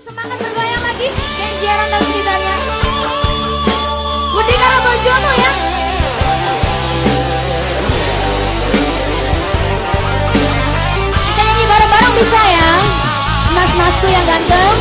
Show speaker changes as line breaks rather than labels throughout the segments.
Semangat bergoyang lagi dan jarang tahu ceritanya. Budi karena bojomu ya. Kita nyanyi bareng-bareng bisa ya. Mas-masku yang ganteng.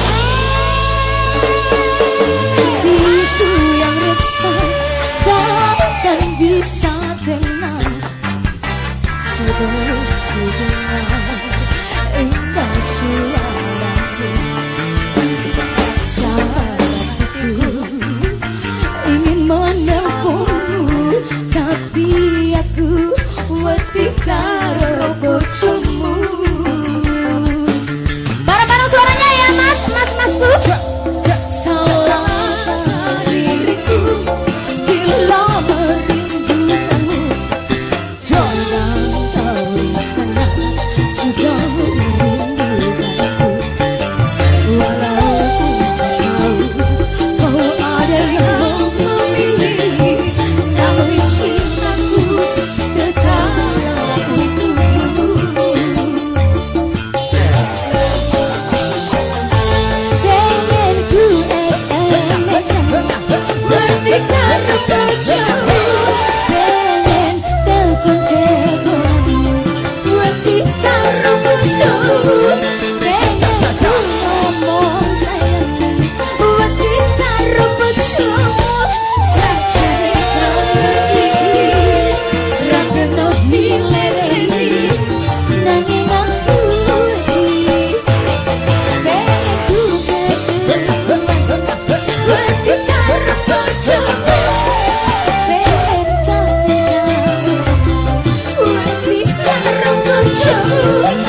Ooh.